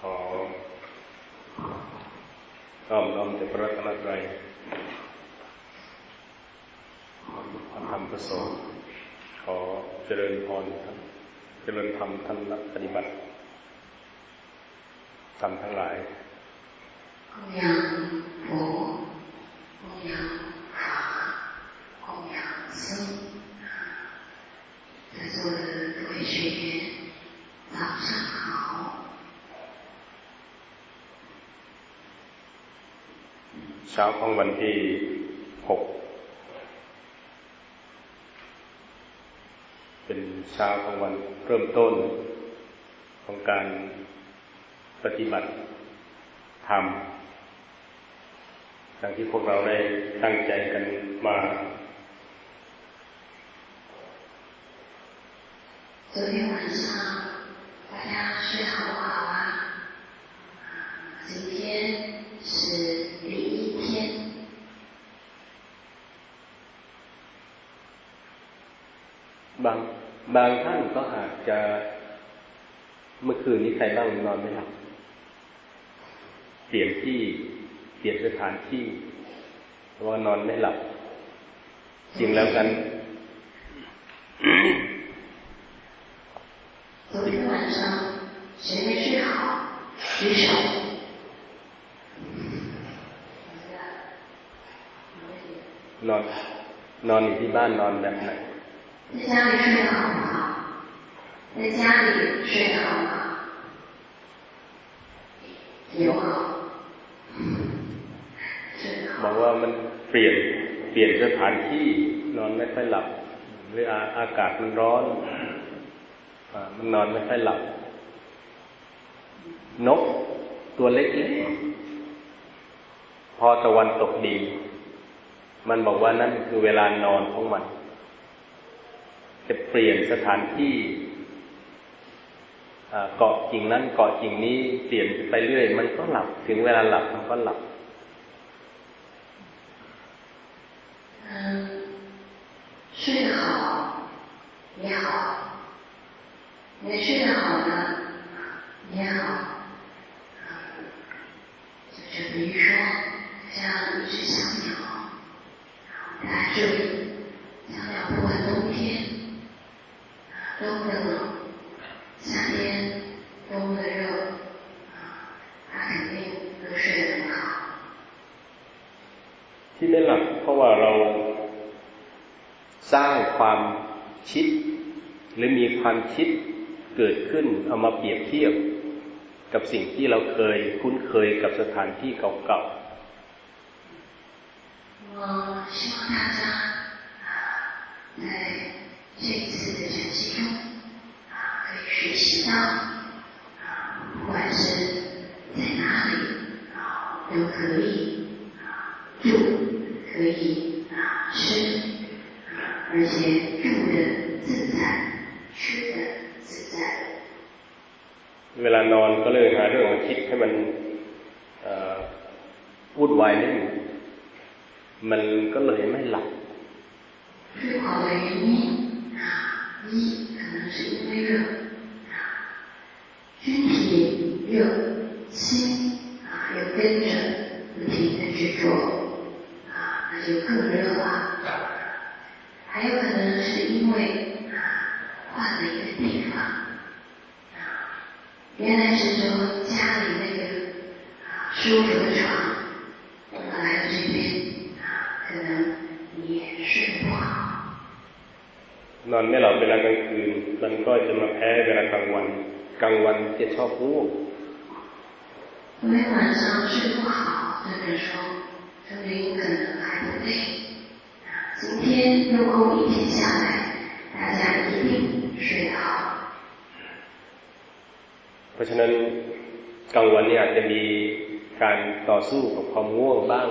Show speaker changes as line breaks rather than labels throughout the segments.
ขอน้อมน้อมแต่พระรัตนตรัยพระธรรมประสงค์ขอเจริญพรท่านเจริญธรรมท่านนักปฏิบัติทำทั้งหลาย
ยังโอ
ช้าของวันที่หกเป็นเช้าของวันเริ่มต้น ของการปฏิบัติธรรมดังที่พวกเราได้ตั้งใจกันมา
昨天晚上大家睡好不好啊？今天是
บางบางท่านก็อาจจะเมื่อคืนนี้ใครบ้างนอนไม่หลับเปลี่ยนที่เปลี่ยนสถานที่เพราะว่านอนไม่หลับ จริงแล้วกัน
昨天晚上谁没睡好？举手。
นอน นอนอยู่ที่บ้านนอนแบบไหน
在家里睡得好不好？在家里睡得好吗？有好。
บอกว่ามันเปลี่ยนเปลี่ยนสถานที่นอนไม่ค่อยหลับหรืออากาศมันร้อนมันนอนไม่ค่อยหลับ นกตัวเล็กๆพอตะวันตกดี มันบอกว่านั่นคือเวลานอนของมัน จะเปลี่ยนสถานที่เกาะกิ่งนั้นเกาะกิ่งนี้เปลี่ยนไปเรื่อย มันก็หลับ ถึงเวลาหลับมันก็หลับ
睡得好也好，没睡得好的也好，就比如说像一只小鸟，大家注意， 多么的冷，夏天多么的热，他肯定都睡得很好。
ที่ไม่หลับเพราะว่าเราสร้างความคิด หรือมีความคิดเกิดขึ้นเอามาเปรียบเทียบ กับสิ่งที่เราเคยคุ้นเคยกับสถานที่เก่า
ๆ我希望大家在 这一次的学习中，啊，可以学习到，啊，不管是在哪里，啊，都可以，啊，住，可以，啊，吃，啊，而且住的自在，吃的自在。
เวลานอนก็เลยหาเรื่องมาคิดให้มันวุ่นวายนิดหนึ่งมันก็เลยไม่หลับ
睡不好的原因。 一可能是因为热，身体热，心啊又跟着不停的去做，啊那就更热了。还有可能是因为换了一个地方，啊原来是说家里那个啊舒服的
นอนไม่หลับเวลากลางคืนมันก็จะมาแพ้เวลากลางวันกลางวันจะชอบง่วง
昨天晚上睡不好，这个时候说明可能还不累。今天用功一天下来，大家一定睡得好。
เพราะฉะนั้นกลางวันเนี่ยอาจจะมีการต่อสู้กับความง่วงบ้าง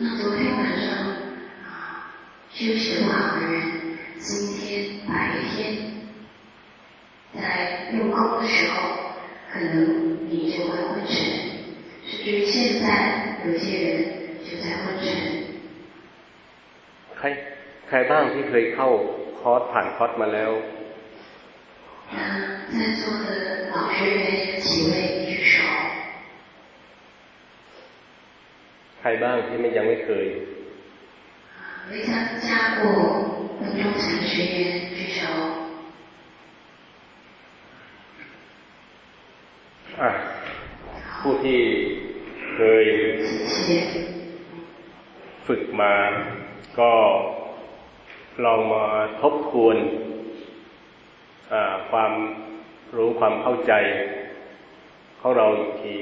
那昨天晚上啊，休息不好的人。 今天白天在用功的时候，可能你就会昏沉，甚至现在有些人就在昏沉。
ใครใครบ้างที่เคยเข้าคอร์สผ่านคอร์สมาแล้ว
在座的老学员有几 几位举手？
ใครบ้างที่ไม่ยังไม่เคย
没参加过 温中禅学院举手。
อ่ะผู้ที่เคยฝึกมาก็ลองมาทบทวนความรู้ความเข้าใจของเราอีกที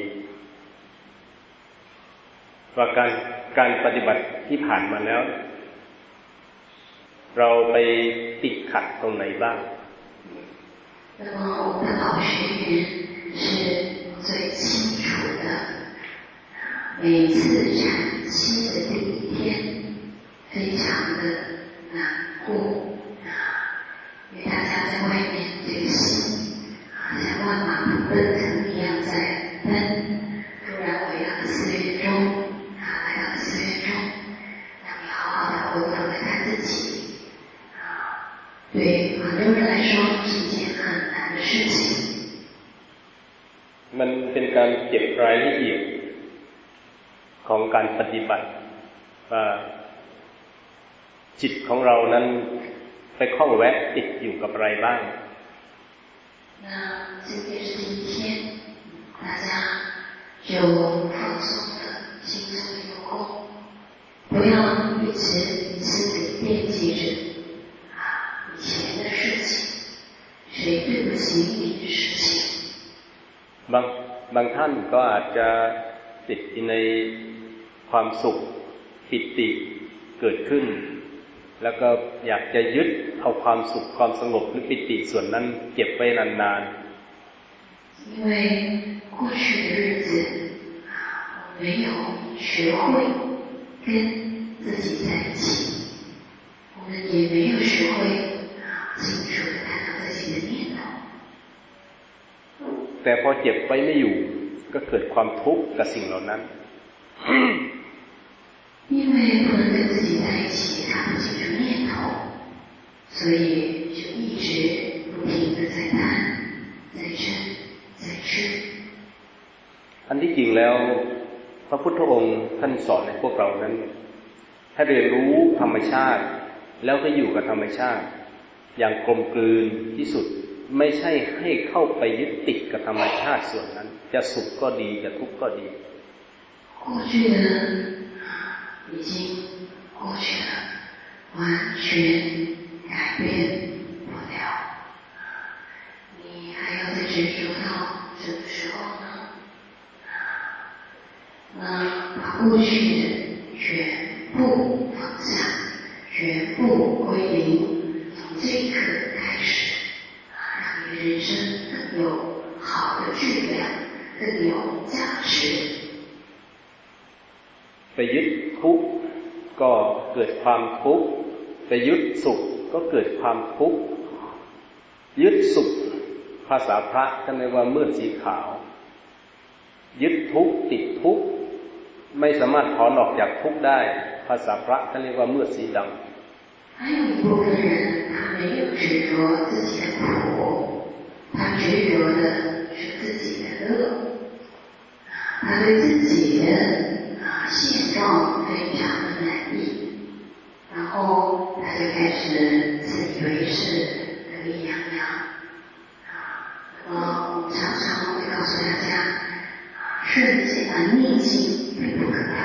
ว่าการการปฏิบัติที่ผ่านมาแล้ว เราไปติดขัดตรงไหนบ้าง
那么我们的老学员是最清楚的，每次禅期的第一天，非常的难过啊，因为大家在外面这个
มันเป็นการเก็บรายละเอียดของการปฏิบัติว่าจิตของเรานั้นไปคล้องแวะติดอยู่กับอะไรบ้าง
那今天是第一天，大家就放松的、轻松的用功，不要一直心里惦记着前的事情，谁对不起你的事情？
บางบางท่านก็อาจจะติดในความสุขปิติเกิดขึ้น แล้วก็อยากจะยึดเอาความสุขความสงบหรือปิติส่วนนั้นเก็บไว้นาน
ๆ因为过去的日子没有学会跟自己在一起，我们也没有学会
แต่พอเจ็บไว้ไม่อยู่ ก็เกิดความทุกข์กับสิ่งเหล่านั้น
因为不能跟自己在一起，他不清楚念头，所以就一直不停的在贪、在嗔、在痴。
อันที่จริงแล้ว พระพุทธองค์ท่านสอนให้พวกเรานั้นให้เรียนรู้ธรรมชาติ แล้วก็อยู่กับธรรมชาติอย่างกลมกลืนที่สุด ไม่ใช่ให้เข้าไปยึดติดกับธรรมชาติส่วนนั้น จะสุขก็ดีจะทุกข์ก็ดี
过去的已经过去了，完全改变不了。你还要再执着到什么时候呢？那把过去的全部放下，全部归零。这一
ก็เกิดความทุกข์ไปยึดสุขก็เกิดความทุกข์ยึดสุขภาษาพระท่านเรียกว่ามืดสีขาว ยึดทุกข์ติดทุกข์ไม่สามารถถอนออกจากทุกข์ได้ ภาษาพระท่านเรียกว่ามืดสีดำ
还有一部分人，他没有执着自己的苦，他执着的是自己的乐，他对自己的啊现状非常的 满意，然后他就开始自以为是，得意洋洋。啊，那么我们常常会告诉大家，啊，顺境啊逆境并不可怕，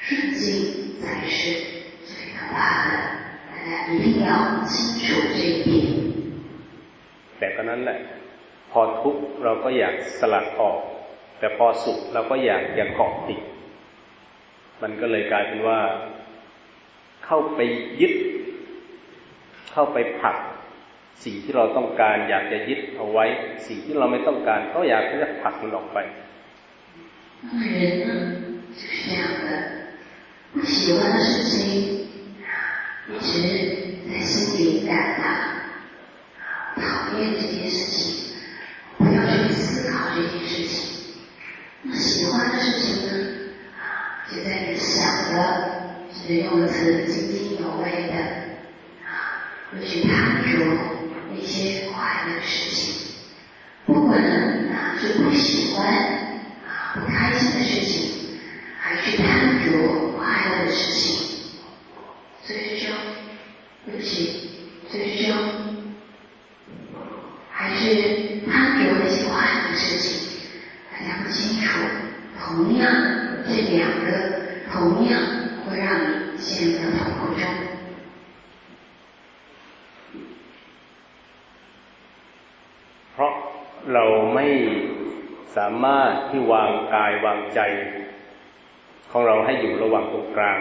顺境才是最可怕的。一定要清楚这一点。
แต่ก็นั้นแหละ พอทุกข์เราก็อยากสลัดออก แต่พอสุขเราก็อยากอยากเกาะติด มันก็เลยกลายเป็นว่า เข้าไปยึด เข้าไปผัก สิ่งที่เราต้องการ อยากจะยึดเอาไว้ สิ่งที่เราไม่ต้องการ ก็อยากจะผักมันออกไป
人呢就是这样的，不喜欢的事情一直在心里感到讨厌这件事情，不要去思考这件事情。那喜欢的事情呢， 就在你想的，是用的词津津有味的，啊，去贪着那些快乐的事情。不管哪是不喜欢啊不开心的事情，还去贪着快乐的事情，所以说，对不起，所以说，还是贪着那些快乐的事情，大家不清楚，同样这两同样会让你陷入到痛苦中。
เพราะเราไม่สามารถที่วางกายวางใจ ของเราให้อยู่ระหว่างตรงกลาง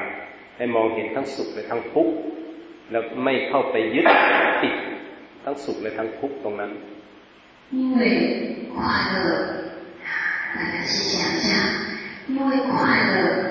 ให้มองเห็นทั้งสุขและทั้งทุกข์แล้วไม่เข้าไปยึดติดทั้งสุขและทั้งทุกข์ตรงนั้น
因为快乐，大家去想象，因为快乐，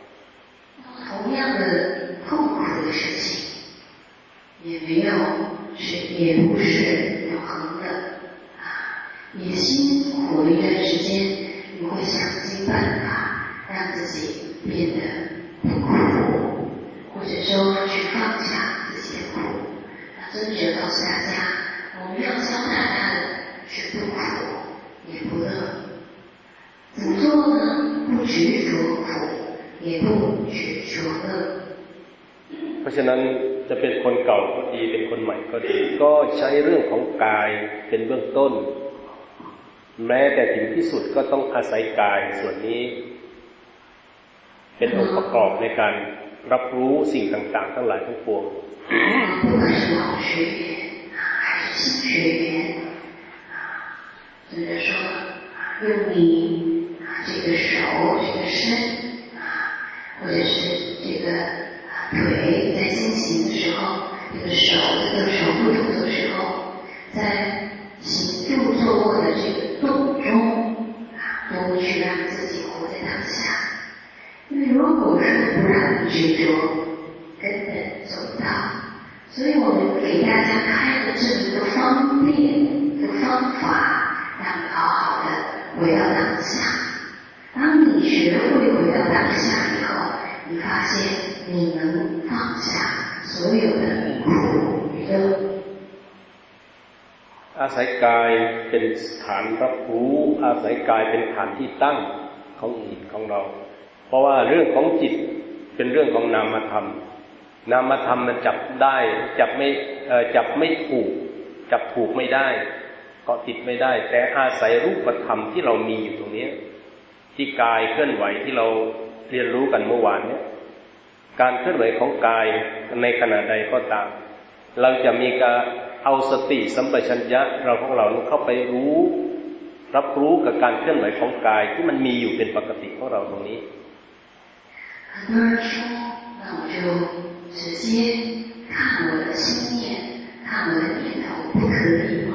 同样的痛苦的事情，也没有是也不是永恒的啊。你辛苦的一段时间，你会想尽办法。让自己变得不苦，或者说去放下自己的苦。那尊者告诉大家，我们要教大家的是不苦也不乐。怎么做呢？不执着苦， 也不执着乐。
เพราะฉะนั้นจะเป็นคนเก่าก็ดีเป็นคนใหม่ก็ดีก็ใช้เรื่องของกายเป็นเบื้องต้น แม้แต่ถึงที่สุดก็ต้องอาศัยกายส่วนนี้เป็นองค์ประกอบในการรับรู้สิ่งต่างๆทั้งหลายทั้งปวง
不管是老学员还是新学员，甚至说用你这个手、这个身啊， 或者是这个腿在进行的时候，这个手在做手部动作的时候，在行住坐卧的这个动中啊，都去让自己活在当下。因为如果说不让你执着，根本做不到。所以我们给大家开了这么一个方便的方法，让你好好的回到当下。当你学会回到当下，你发现你能放下所有的苦与乐。
อาศัยกายเป็นฐานรับรู้อาศัยกายเป็นฐานที่ตั้งของจิตของเราเพราะว่าเรื่องของจิตเป็นเรื่องของนามธรรม นามธรรมมันจับได้ จับไม่จับไม่ถูก จับถูกไม่ได้เกาะติดไม่ได้ แต่อาศัยรูปธรรมที่เรามีอยู่ตรงนี้ ที่กายเคลื่อนไหวที่เรา เรียนรู้กันเมื่อวานเนี่ยการเคลื่อนไหวของกายในขณะใดก็ตาม เราจะมีการเอาสติสัมปชัญญะเราของเราเข้าไปรู้ รับรู้กับการเคลื่อนไหวของกายที่มันมีอยู่เป็นปกติของเราตรงนี้
很多人说，那我就直接看我的心念，看我的念头，不可以吗？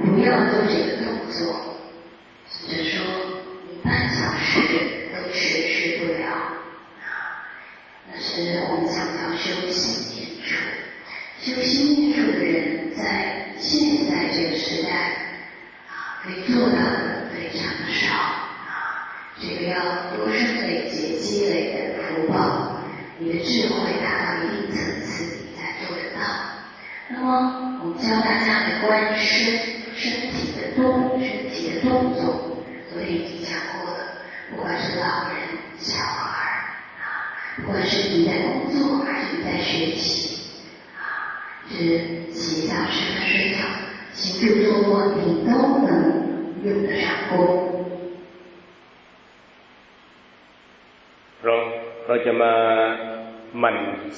我不要做这个动作，或者说你半小时 都持续不了，那是我们想要修心念处。修心念处的人，在现在这个时代，可以做到的非常的少。这个要多生累劫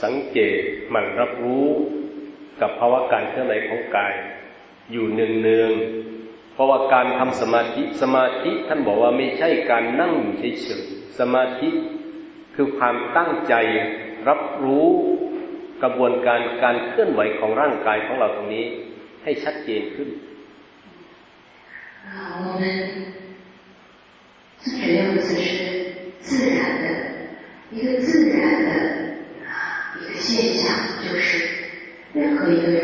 สังเกตหมั่นรับรู้กับภาวะการเคลื่อนไหวของกาย อยู่เนืองๆเพราะว่าการทำสมาธิสมาธิท่านบอกว่าไม่ใช่การนั่งอยู่เฉยๆสมาธิคือความตั้งใจรับรู้กระบวนการการเคลื่อนไหวของร่างกายของเราตรงนี้ให้ชัดเจนขึ้น
我们最主要 六字是自然的，一个自 clearly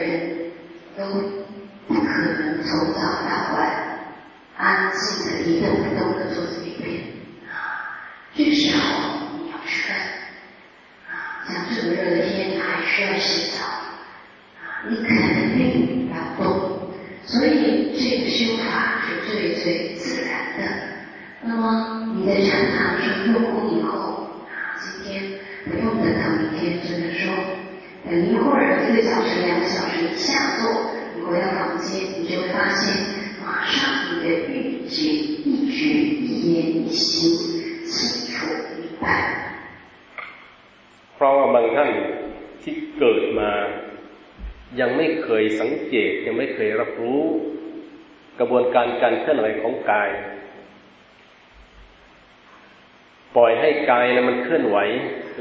等一会儿一个小时、两个小时一下坐，你回到房间，你就会发现，马上你的欲觉、一举、一言、一行清楚明白。
เพราะว่าบางท่านที่เกิดมา ยังไม่เคยสังเกตยังไม่เคยรับรู้ กระบวนการการเคลื่อนไหวของกายปล่อยให้กายนะมันเคลื่อนไหว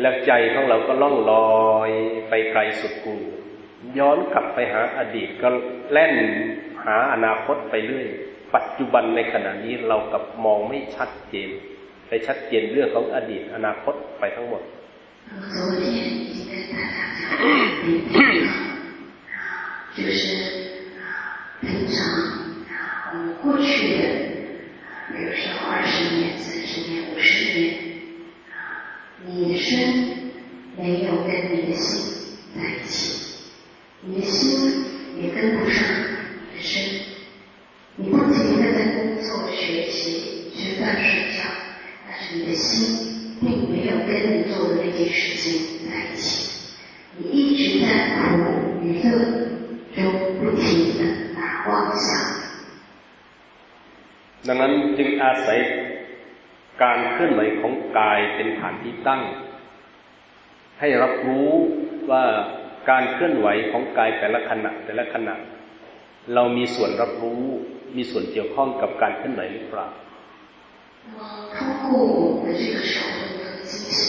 แล้วใจของเราก็ล่องลอยไปไกลสุดกู ย้อนกลับไปหาอดีตก็แล่นหาอนาคตไปเรื่อย ปัจจุบันในขณะนี้เรากับมองไม่ชัดเจน ไปชัดเจนเรื่องของอดีต อนาคตไปทั้งหมด
昨天已经跟大家讲就是平常我们过去的，比如说二十年、三十年、五十年。 你的身没有跟你的心在一起，你的心也跟不上你的身。你不停的在工作、学习、吃饭、睡觉，但是你的心并没有跟你做的那件事情在一起。你一直在苦与乐中不停的打妄想。
ดังนั้นจึงอาศัย การเคลื่อนไหวของกายเป็นฐานที่ตั้ง ให้รับรู้ว่าการเคลื่อนไหวของกายแต่ละขณะแต่ละขณะ เรามีส่วนรับรู้มีส่วนเกี่ยวข้องกับการเคลื่อนไหวหรือเปล่า
通过我们的这个手部的进行，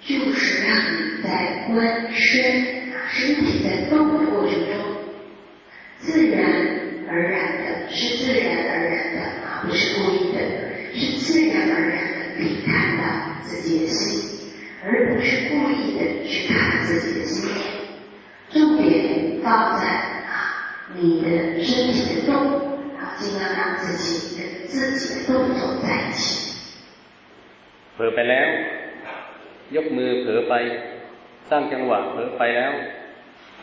就是让你在观身，身体在动的过程中，自然而然的，是自然而然的，不是故意的。是自然而然的可以看到自己的心，而不是故意的去看自己的心。重点放在啊你的身体的动，然后尽量让自己跟自己的动作在一起。
เผลอไปแล้ว ยกมือเผลอไป สร้างจังหวะเผลอไปแล้ว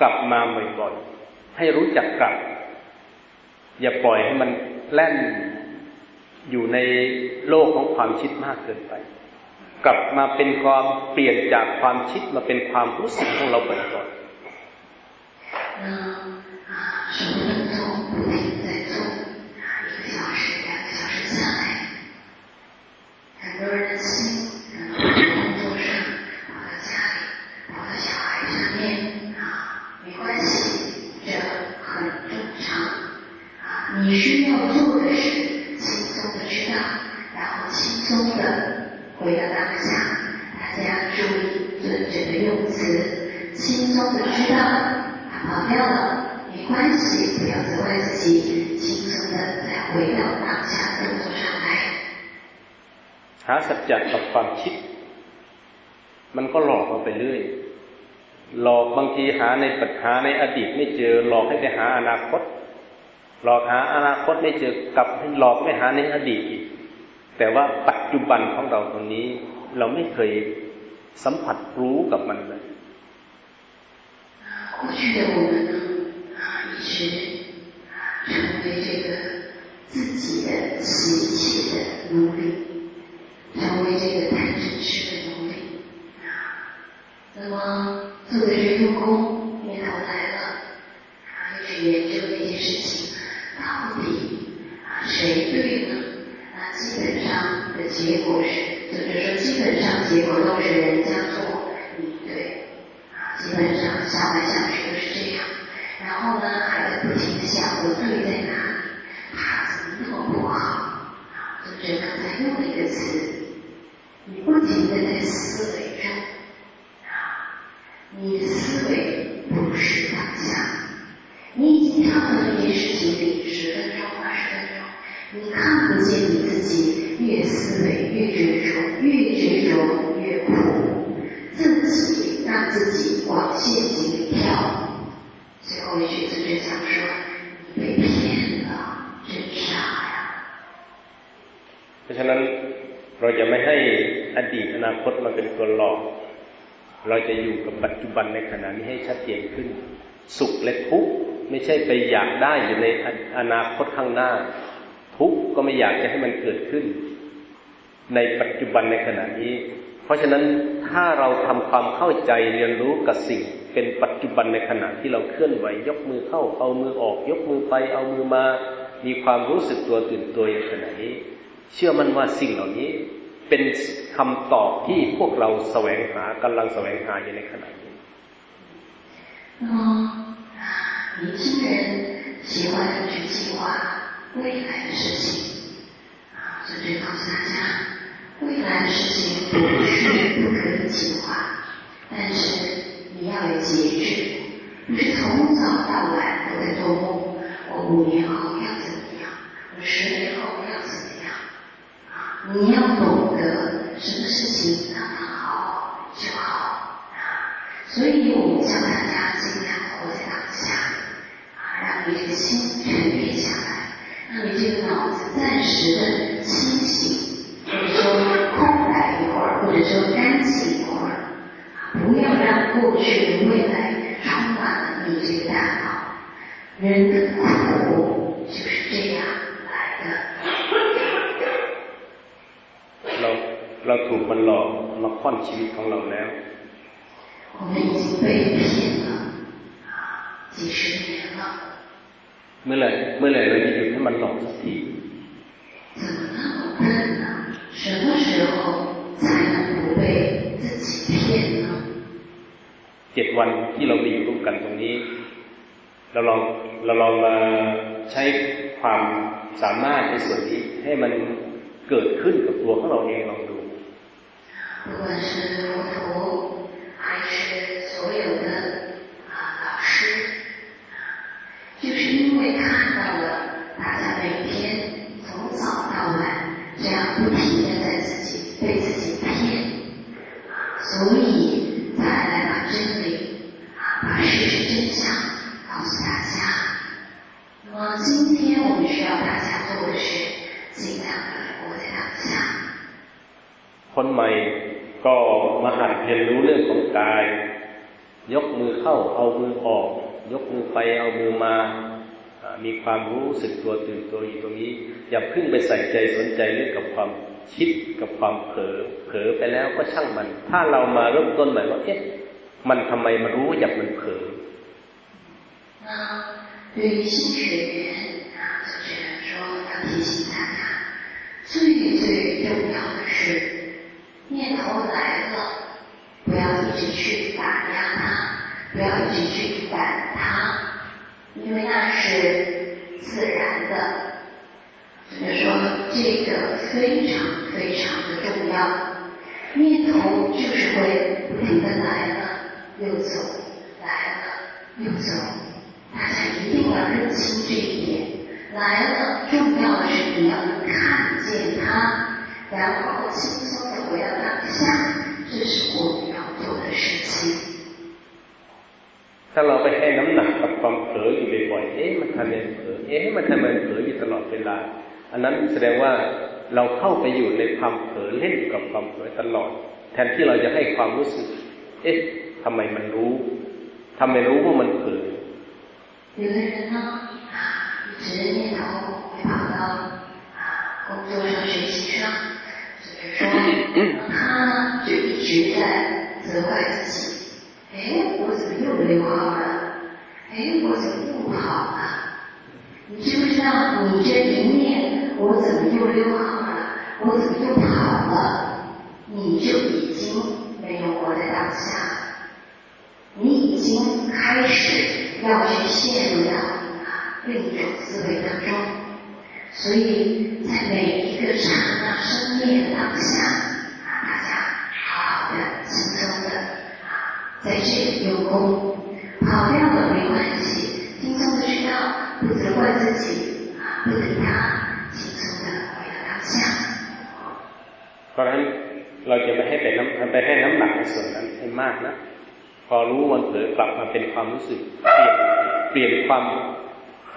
กลับมาบ่อยๆให้รู้จักกลับ อย่าปล่อยให้มันแล่น อยู่ในโลกของความคิดมากเกินไป กลับมาเป็นความเปลี่ยนจากความคิดมาเป็นความรู้สึกของเราก่อน หาสัจจะกับความคิด มันก็หลอกเราไปเรื่อย หลอกบางทีหาในปัจหาในอดีตไม่เจอ หลอกให้ไปหาอนาคต หลอกหาอนาคตไม่เจอกลับให้หลอกไม่หาในอดีตอีกแต่ว่าปัจจุบันของเราตรงนี้ เราไม่เคยสัมผัสรู้กับมันเลย
过去的我们呢，一直成为这个自己的习气的奴隶， 成为这个贪嗔痴的奴隶。那么做的这用功，念头来了，就去研究那件事情，到底啊谁对呢？那基本上的结果是，就是说，基本上结果都是人家错，你对，啊，基本上想来想去都是这样。然后呢，还在不停的想我对在哪里，他怎么那么不好？啊，就是刚才用了一个词，你不停的在思维中啊你的思维不是当下你已经跳到这件事情里十分钟二十分钟你看不见你自己越思维越执着越执着越苦自己让自己往陷阱里跳最后一句就是想说你被骗了真傻呀
我想当 เราจะไม่ให้อดีตอนาคตมาเป็นตัวหลอก เราจะอยู่กับปัจจุบันในขณะนี้ให้ชัดเจนขึ้น สุขและทุกข์ไม่ใช่ไปอยากได้อยู่ในอนาคตข้างหน้า ทุกข์ก็ไม่อยากจะให้มันเกิดขึ้น ในปัจจุบันในขณะนี้ เพราะฉะนั้นถ้าเราทำความเข้าใจเรียนรู้กับสิ่ง เป็นปัจจุบันในขณะที่เราเคลื่อนไหวยกมือเข้าเอามือออก ยกมือไปเอามือมา มีความรู้สึกตัวตื่นตัวอย่างขณะนี้ เชื่อมันว่าสิ่งเหล่านี้ เป็นคำตอบที่พวกเราแสวงหากำลังแสวงหาอยู่ในขณะนี้
那么年轻人喜欢去计划未来的事情啊，这就告诉大家，未来的事情不是不可以计划，但是你要有节制，不是从早到晚都在做梦。我五年后要怎么样？我十年后要怎么样？ 样。你要懂得什么事情让它好就好啊！所以我们教大家尽量活在当下啊，让你的心沉淀下来，让你这个脑子暂时的清醒，或者说空白一会儿，或者说干净一会儿，不要让过去的未来充满了你这个大脑。人的苦就是这样
เราเราถูกมันหลอกมาค่อนชีวิตของเราแล้วเมื่อไหร่เมื่อไหร่เราจะหยุดให้มันหลอกสักทีเจ็ดวันที่เราไปอยู่ร่วมกันตรงนี้ เราลองเราลองมาใช้ความสามารถในส่วนนี้ให้มัน เกิดขึ้นกับตัวของเราเองลองดู
不管是佛陀
ยนรู้เรื่องของกาย ยกมือเข้าเอามือออก ยกมือไปเอามือมา มีความรู้สึกตัวตื่นตัวอยู่ตรงนี้ อย่าเพิ่งไปใส่ใจสนใจเรื่องกับความคิดกับความเผลอเผลอไปแล้วก็ช่างมัน ถ้าเรามาเริ่มต้นใหม่ว่าเอ๊ะมันทำไมมารู้อยากมันเผลอ
对于新学员啊，就是说要提醒大家，最最重要的是念头来了， 不要急去赶它，因为那是自然的。所以说，这个非常非常的重要。念头就是会不停的来了又走，来了又走，大家一定要认清这一点。来了，重要的是你要能看见它，然后轻松的。回到当下，这是我们要做的事情。
ถ้าเราไปให้น้ำหนักกับความเผลออยู่บ่อยๆเอ๊ะมันทำไมเผลอเอ๊ะมันทำไมเผลออยู่ตลอดเวลา อันนั้นแสดงว่าเราเข้าไปอยู่ในความเผลอเล่นกับความเผลอตลอด แทนที่เราจะให้ความรู้สึก เอ๊ะทำไมมันรู้ทำไมรู้ว่ามันเผลอ
有的人呢，一直念头会跑到啊工作上、学习上。说他呢就一直在责怪自己， 哎，我怎么又溜号了？哎，我怎么又跑了？你知不知道，你这一念我怎么又溜号了？我怎么又跑了？你就已经没有活在当下，你已经开始要去陷入到另一种思维当中，所以在每一个刹那生灭的当下，啊，大家好好的、轻松的啊，在这里用功，跑掉了没关系，轻松的知道，不责怪自己啊，不理他，轻松的回到当下。
เพราะฉะนั้นเราจะไม่ให้ไปน้ำไปให้น้ำหนักในส่วนนั้นให้มากนะ พอรู้มันเผลอกลับมาเป็นความรู้สึก เปลี่ยนเปลี่ยนความ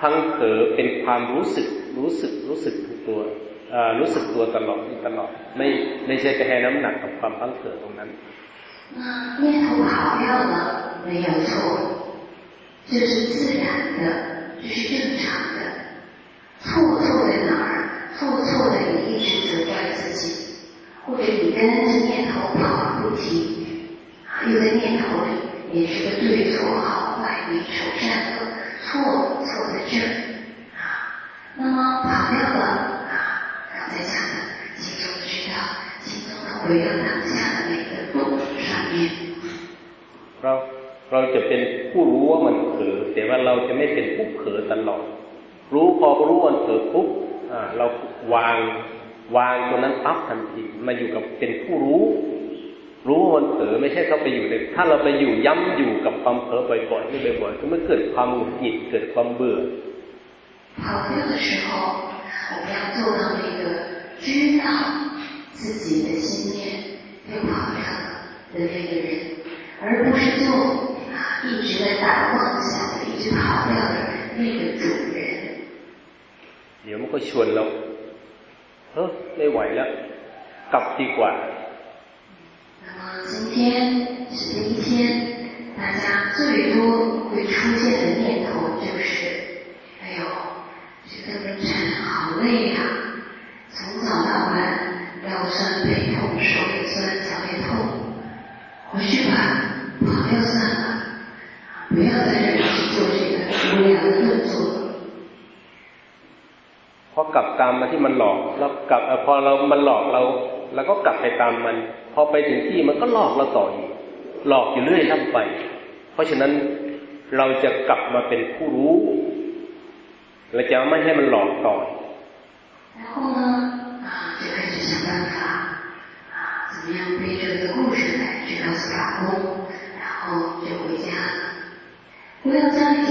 ทั้งเผลอเป็นความรู้สึก รู้สึกรู้สึกทุกตัวรู้สึกตัวตลอดตลอดไม่ไม่ใช่ไปให้น้ำหนักกับความพังเผลอตรงนั้น 那
念头跑掉了没有错。这是自然的这是正常的。错错在哪儿？错错的你一直责怪自己。或者你跟着念头跑不停又在念头里也是个对错好坏美丑善恶错错在这啊。那么跑掉了回到当下的那个度上面
เราเราจะเป็นผู้รู้ว่ามันเผลอแต่ว่าเราจะไม่เป็นผู้เผลอตลอด รู้พอรู้มันเผลอปุ๊บเราวางวางตัวนั้นปั๊บทันทีมาอยู่กับเป็นผู้รู้ รู้ว่ามันเผลอไม่ใช่เขาไปอยู่ในถ้าเราไปอยู่ย้ำอยู่กับความเผลอบ่อยๆนี่บ่อยๆก็มันเกิดความหงุดหงิดเกิดความเบื่อ
跑掉的时候，我们要做到那个知道自己的心念又跑掉了的那个人， 而不是做啊一直在打妄想的、一直跑掉的那个主人。
เดี๋ยวมันก็ชวนเราเออไม่ไหวแล้วกลับดีกว่า
那么今天是第一天，大家最多会出现的念头就是：
กแล้วกลับพอเรามันหลอกเราเราก็กลับไปตามมัน พอไปถึงที่มันก็หลอกเราต่ออีกหลอกอยู่เรื่อยล่ำไป เพราะฉะนั้นเราจะกลับมาเป็นผู้รู้เราจะไม่ให้มันหลอกต่อ
然后呢怎么样背着一个故事来去告诉老公，然后就回家了。回到家里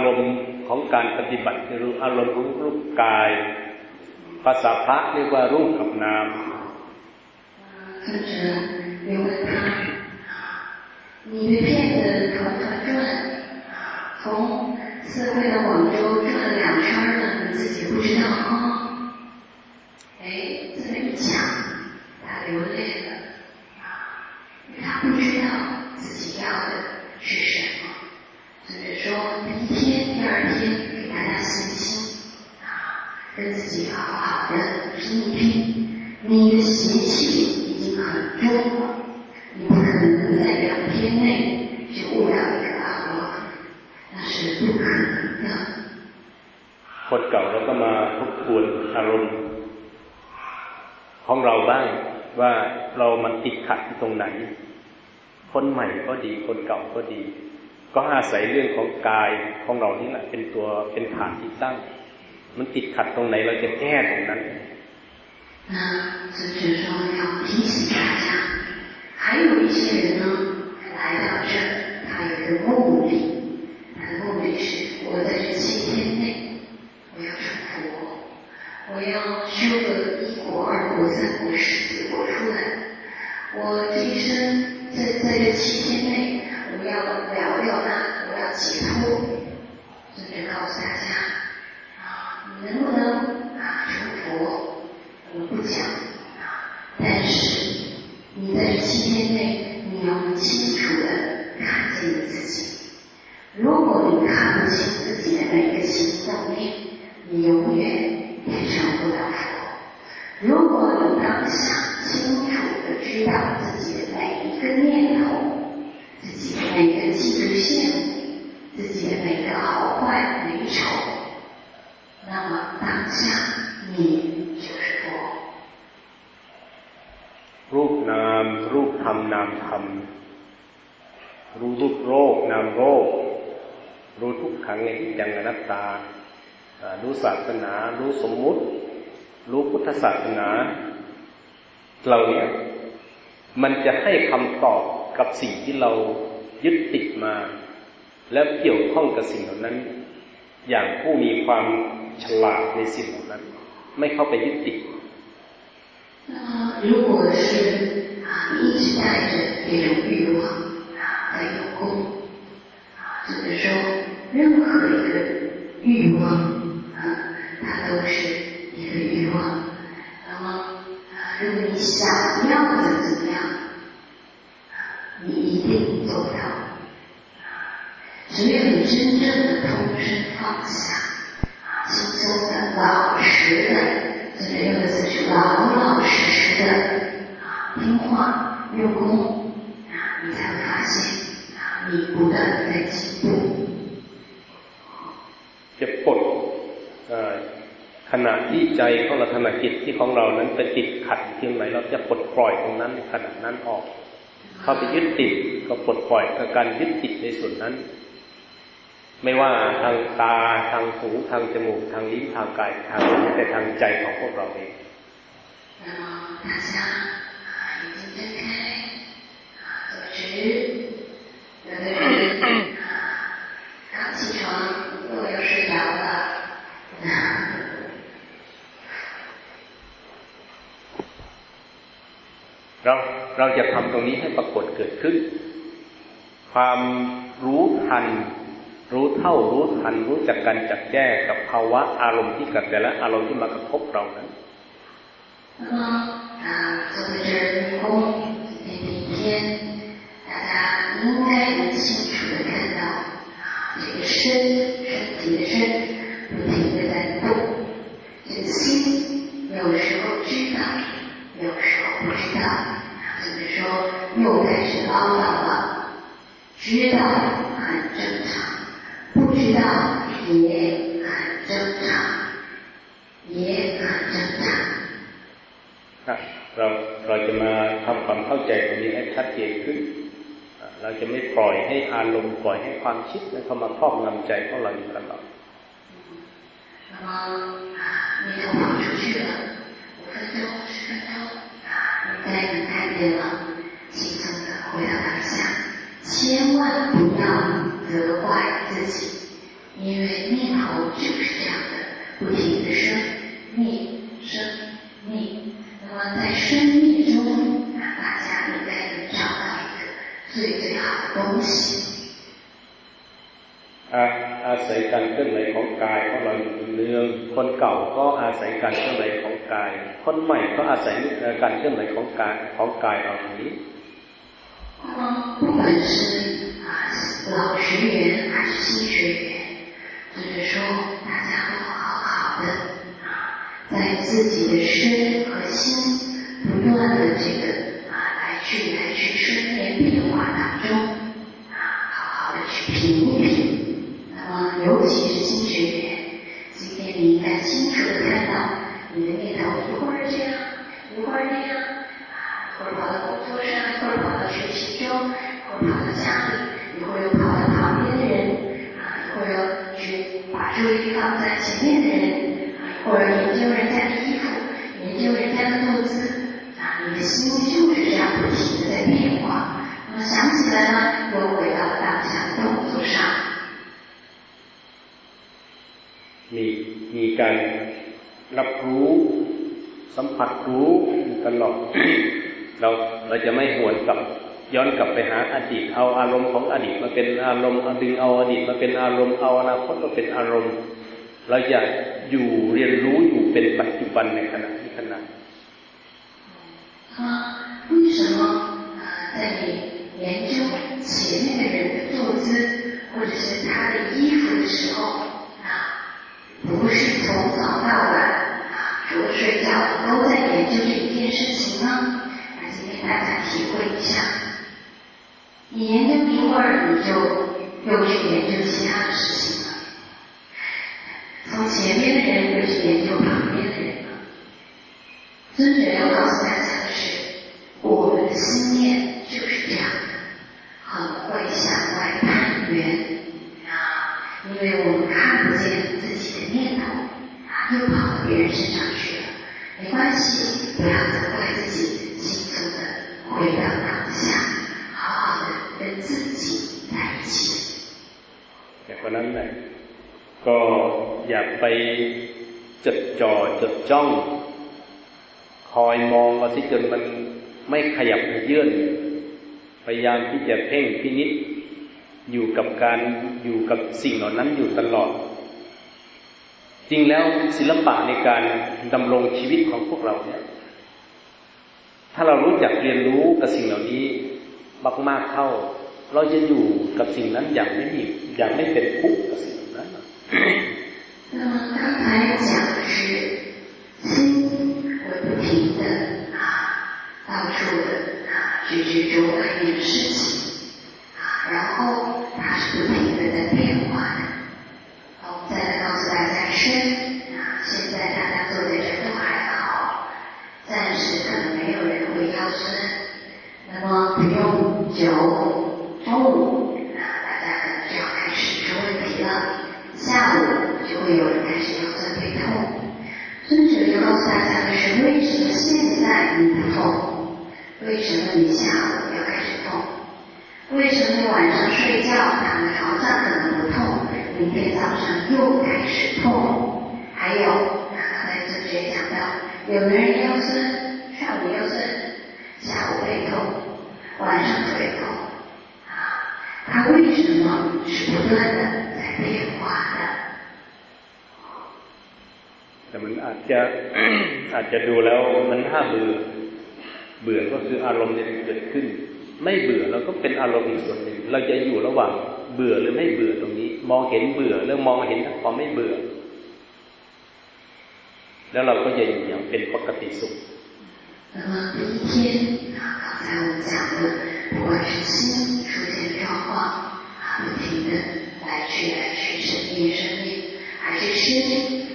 า
รมณ์ของการปฏิบัติคืออารมณ์ของรูปกาย ภาษาพระเรียกว่ารูปกับนาม ศัยเรื่องของกายของเรานี่แหละเป็นตัวเป็นฐานที่ตั้ง มันติดขัดตรงไหนเราจะแก้ตรงนั้น
那只是说要提醒大家，还有一些人呢，
ตตารู้ศาสนา รู้สมมุติ รู้พุทธศาสนาเราเนี่ยมันจะให้คำตอบกับสิ่งที่เรายึดติดมา แล้วเกี่ยวข้องกับสิ่งเหล่านั้น อย่างผู้มีความฉลาดในสิ่งเหล่านั้น ไม่เข้าไปยึดติด
如果是啊一直带着这种欲望啊在用功啊，就是说任何一个 欲望啊，它都是一个欲望。那么啊，如果你想要怎么怎么样，你一定做不到。只有你真正的通身放下，啊，轻松的、老实的，这里用的词是老老实实的，啊，听话用功，啊，你才会发现，啊，你不断
ขณะที่ใจของเราขณะจิตที่ของเรานั้นไปติดขัดที่ไหนเราจะปลดปล่อยตรงนั้นขณะนั้นออก เข้าไปยึดติดก็ปลดปล่อยกับการยึดติดในส่วนนั้น ไม่ว่าทางตาทางหูทางจมูกทางลิ้นทางกายทางแต่ทางใจของพวกเราเองเรา เราจะทำตรงนี้ให้ปรากฏเกิดขึ้น ความรู้ทันรู้เท่ารู้ทันรู้จักกันจักแก้กับภาวะอารมณ์ที่กับแต่ละอารมณ์ที่มากระทบเรานั้น
那么啊，作为这儿功，今天第一天，大家应该能清楚的看到啊，这个身身体的身 知道很正常。不知道也很正常，也很正常。
ครับเราเราจะมาทำความเข้าใจตรงนี้ให้ชัดเจนขึ้น เราจะไม่ปล่อยให้อารมณ์ปล่อยให้ความคิดนั้นเข้ามาครอบงำใจของเราอยู่ตลอด
那么你都跑出去了五分钟、十分钟，你该能看见了，轻松的回到当下， 千万不要。责怪自己，因为念头就是这样的，不停的生灭生灭。那么在生灭中，大家应该能找到一个最最好的东西。
อาอาศัยการเคลื่อนไหวของกายของเราอยู่เนืองคนเก่าก็อาศัยการเคลื่อนไหวของกาย คนใหม่ก็อาศัยการเคลื่อนไหวของกายของกายเรานี้
不管是啊老学员还是新学员，就是说大家都好好的啊，在自己的身和心不断的
ตลอดเราเราจะไม่หวนกับย้อนกลับไปหาอดีตเอาอารมณ์ของอดีตมาเป็นอารมณ์ดึงเอาอดีตมาเป็นอารมณ์เอาอนาคตมาเป็นอารมณ์เราอยากอยู่เรียนรู้อยู่เป็นปัจจุบันในขณะที่ขณะ
啊，为什么啊，在你研究前面的人的坐姿，或者是他的衣服的时候啊，不是从早到晚 方，而且给大家体会一下。你研究一会儿，你就又去研究其他的事情了。从前面的人又去研究旁边的人了。尊者要告诉大家的是，我们的心念就是这样的，很会向外攀援啊，因为我们看不见自己的念头，又跑到别人身上去了。没关系，不要走。
แต่คนนั้นแหละ ก็อย่าไปจดจ่อจดจ้อง คอยมองเอาที่จนมันไม่ขยับเยื่อนพยายามที่จะเพ่งพินิษอยู่กับการอยู่กับสิ่งเหล่านั้นอยู่ตลอด จริงแล้วศิลปะในการดำรงชีวิตของพวกเราเนี่ยถ้าเรารู้จักเรียนรู้กับสิ่งเหล่านี้มากๆเข้า เราจะอยู่กับสิ่งนั้นอย่างไม่มีอย่างไม่เป็นทุกข์กับสิ่งนั้น
那么刚才讲的是心会不停的啊，到处的啊去执着一件事情
ก็จะอยู่อย่างเป็นปกติสุข
那么第一天啊，刚才我们讲的，不管是心出现状况啊，不停的来去来去生命生命，还是身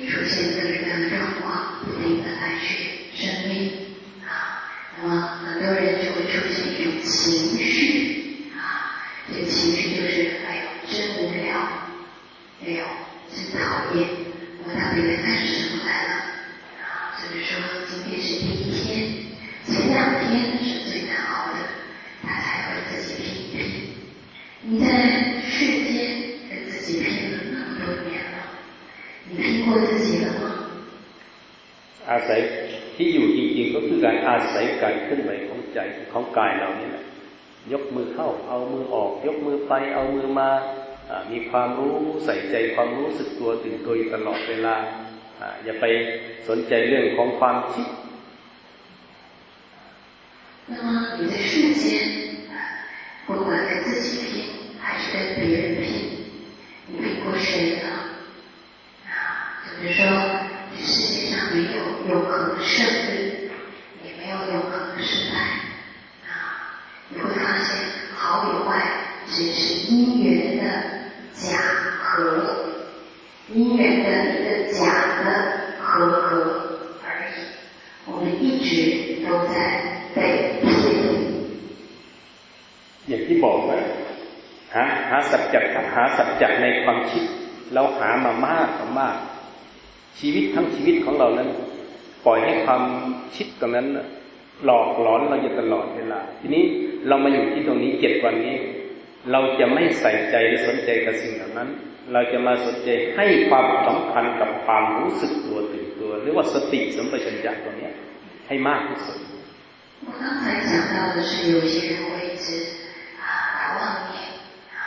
出现各种
เอามือมามีความรู้ใส่ใจความรู้สึกตัวตื่นตัวอยู่ตลอดเวลาอย่าไปสนใจเรื่องของความคิด
那么你在世间，
ความคิดเราหามามากมากชีวิตทั้งชีวิตของเรานั้น ปล่อยให้ความคิดตรงนั้นหลอกหลอนเราอยู่ตลอดเวลา ทีนี้เรามาอยู่ที่ตรงนี้เจ็ดวันนี้ เราจะไม่ใส่ใจหรือสนใจกับสิ่งเหล่านั้น เราจะมาสนใจให้ความสำคัญกับความรู้สึกตัวตื่นตัวหรือว่าสติสัมปชัญญะตัวนี้ให้มากที่สุด
我刚才讲到的是有些人会一直啊来妄念啊，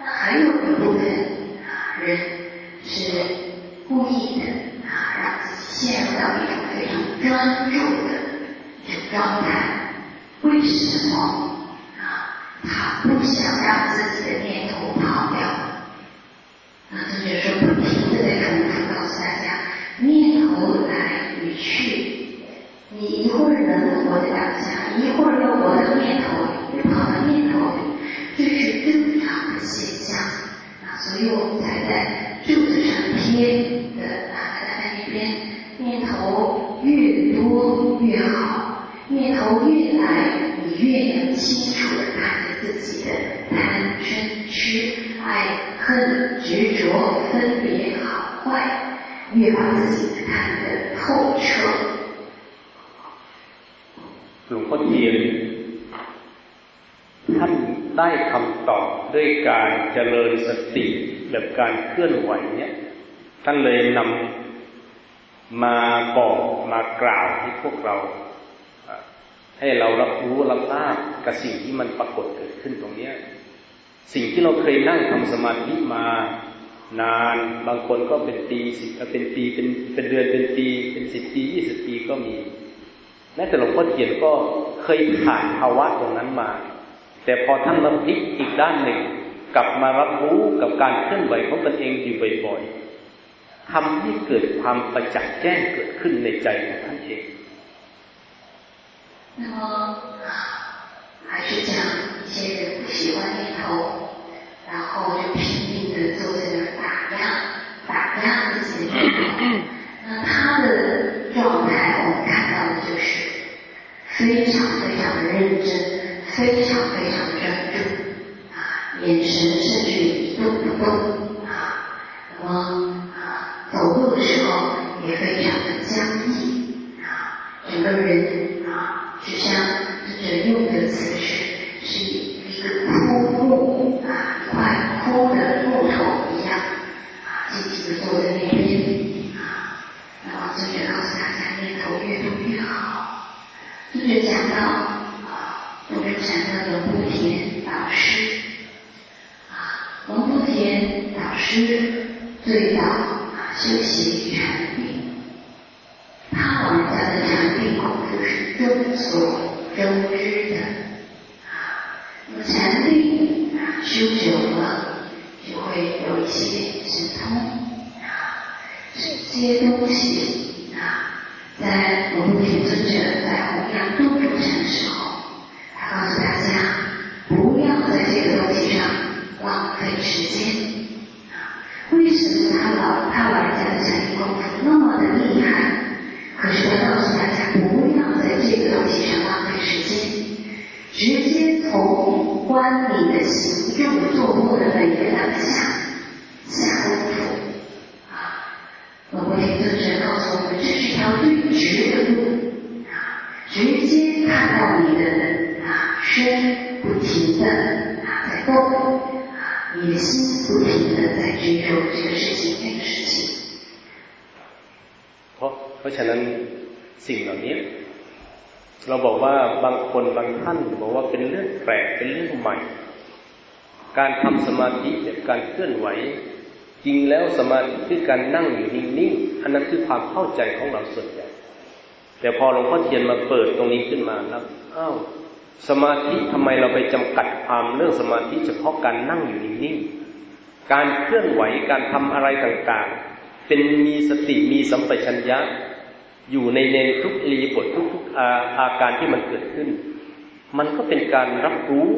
那还有一部分啊 人是故意的啊，让自己陷入到一种非常专注的一种状态。为什么啊？他不想让自己的念头跑掉。那这就是，不停的在重复告诉大家：念头来与去，你一会儿能活在当下，一会儿又活到念头里，又跑到念头里，这是正常的现象。啊，所以我们才在柱子上贴。念头越多越好，念头越来，你越能清楚的看着自己的贪嗔痴爱恨执着。 越把自己看得透彻。
หลวงพ่อเทียนท่าน ได้คำตอบด้วยการเจริญสติแบบการเคลื่อนไหวเนี่ยท่านเลยนำมาบอกมากล่าวให้พวกเรา ให้เรารับรู้รับทราบกับสิ่งที่มันปรากฏเกิดขึ้นตรงเนี้ยสิ่งที่เราเคยนั่งทำสมาธิมานานบางคนก็เป็นปีสิบเป็นปีเป็นเป็นเดือนเป็นปี เป็นสิบปียี่สิบปีก็มีแม้แต่หลวงพ่อเทียนก็เคยผ่านภาวะตรงนั้นมา แต่พอท่านมาพลิกอีกด้านหนึ่ง กลับมารับรู้กับการเคลื่อนไหวของตนเองอยู่บ่อยๆทำให้เกิดความประจักษ์แจ้งเกิดขึ้นในใจของท่านเอง
那么还是讲一些人不喜欢念头，然后就拼命的坐在那儿打压，打压自己的念头。那他的状态，我们看到的就是非常非常的认真。 非常非常专注啊，眼神甚至于动不动啊，那么啊，走路的时候也非常的僵硬啊，整个人我禅定啊修久了，就会有一些神通啊，这些东西啊，在我不田尊者在弘扬度
เป็นเรื่องใหม่ การทำสมาธิแบบการเคลื่อนไหว จริงแล้วสมาธิคือการนั่งอยู่นิ่งๆอันนั้นคือความเข้าใจของเราส่วนใหญ่แต่พอหลวงพ่อเทียนมาเปิดตรงนี้ขึ้นมาแล้วอ้าวสมาธิทำไมเราไปจำกัดความเรื่องสมาธิเฉพาะการนั่งอยู่นิ่งๆการเคลื่อนไหวการทำอะไรต่างๆ เป็นมีสติมีสัมปชัญญะอยู่ในเนทุกรีบททุกๆอาอาการที่มันเกิดขึ้น มันก็เป็นการรับรู้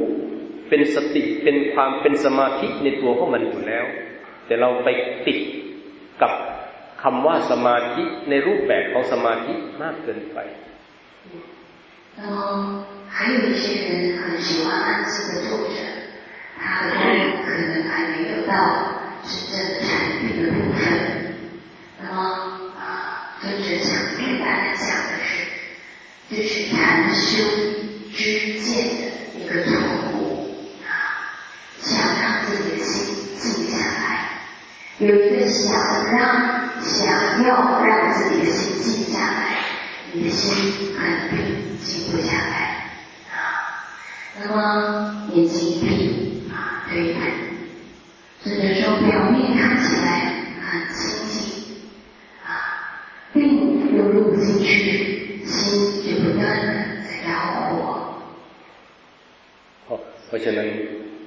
เป็นสติเป็นความเป็นสมาธิในตัวของมันอยู่แล้ว แต่เราไปติดกับคำว่าสมาธิในรูปแบบของสมาธิมากเกินไป
还有一些人很喜欢安静的坐着，他的功夫可能还没有到真正禅定的部分。那么啊，尊者想给大家讲的是，这是禅修 之见的一个错误啊。想让自己的心静下来，有一个想让、想要让自己的心静下来，你的心肯定静不下来啊。那么眼睛闭啊，对，只能说表面看起来很清净啊，并又入不进去，心就不断的在摇火。
好，เพราะฉะนั้น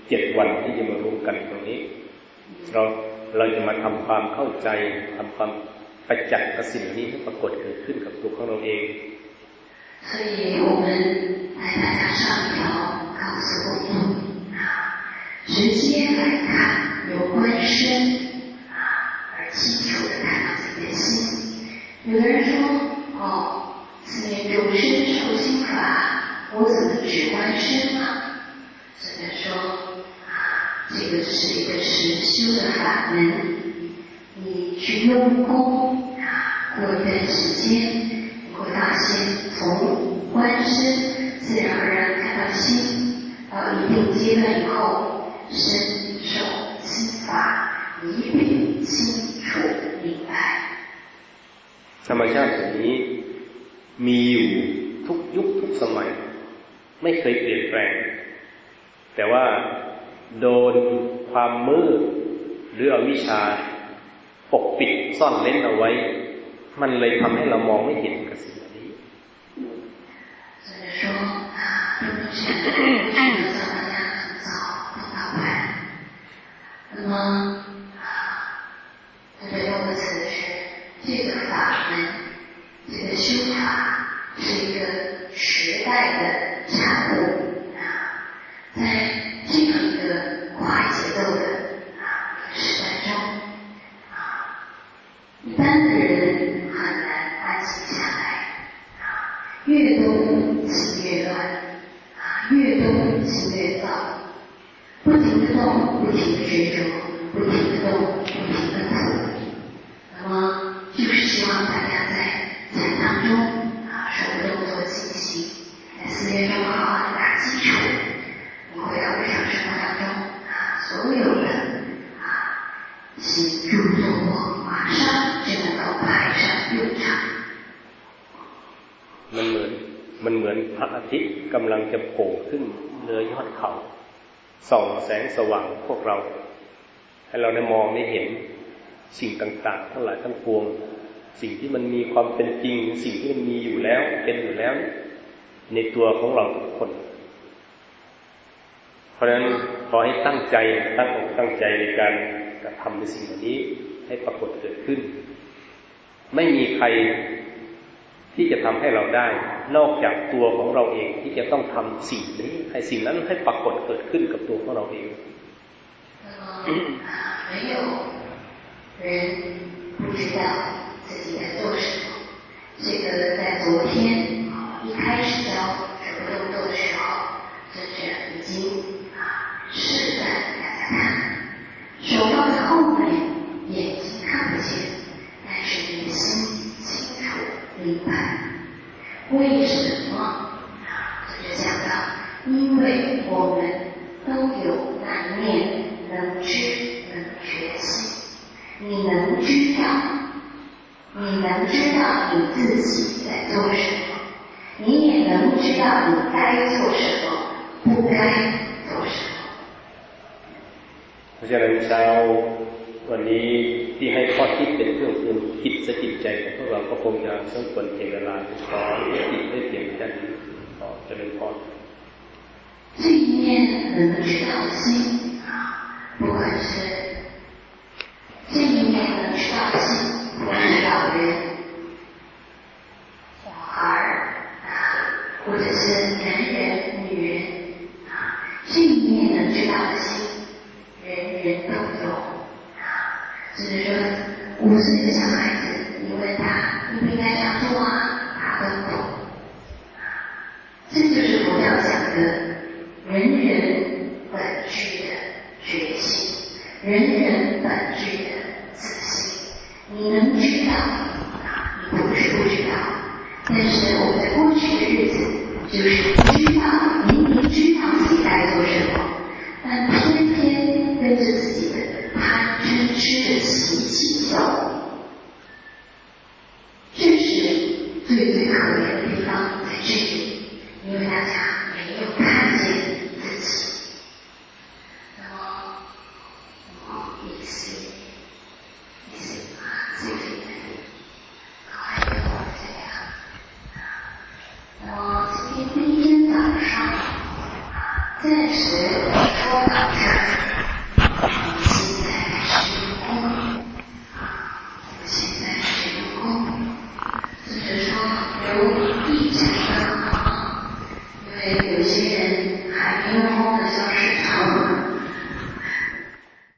เจ็ดวันที่จะมารู้กันตรงนี้เราเราจะมาทำความเข้าใจทำความประจักษ์กับสิ่งนี้ให้ปรากฏเกิดขึ้นกับตัวของเราเอง
所以我们来大家上一条告诉我们啊，直接来看有关身啊，而清楚的看到自己的心。有的人说哦，四念众生受心法，我怎么只观身啊？ 只能说啊，这个是一个实修的法门，你只 去用功啊，过一段时间，你会发现从观身自然而然看到心，到一定阶段以后，身受心法一并清楚明白。
ธรรมชาตินี้มีอยู่ทุกยุคทุกสมัย ไม่เคยเปลี่ยนแปลง แต่ว่าโดนความมืดหรืออวิชชาปกปิดซ่อนเล้นเอาไว้ มันเลยทำให้เรามองไม่เห็นกับสิ่งนี้
那么
มันเหมือนพระอาทิตย์กำลังจะโผล่ขึ้นเหนือยอดเขา ส่องแสงสว่างพวกเรา ให้เราได้มองได้เห็นสิ่งต่างๆ ทั้งหลายทั้งปวง สิ่งที่มันมีความเป็นจริง สิ่งที่มันมีอยู่แล้ว เป็นอยู่แล้ว ในตัวของเราทุกคน เพราะฉะนั้นขอให้ตั้งใจตั้งอกตั้งใจในการกระทำในสิ่งเหล่านี้ให้ปรากฏเกิดขึ้น ไม่มีใคร ที่จะทำให้เราได้ นอกจากตัวของเราเองที่จะต้องทำสิ่งนี้ ให้สิ่งนั้นให้ปรากฏเกิดขึ้นกับตัวของเราเอง
没有人不知道自己在做什么。这个在昨天一开始教 为什么啊？这就讲到，因为我们都有难念能知能觉心。你能知道，你能知道你自己在做什么，你也能知道你该做什么，不该做什么。
我想人教。วันนี้ ที่ให้ข้อคิดเป็นเครื่องเตือนคิดสะกิดใจของพวกเราก็คงจะสมควรเทเวลาขอจิตได้เพียงแค่นี้ขอเจริญพร
这一面能知道心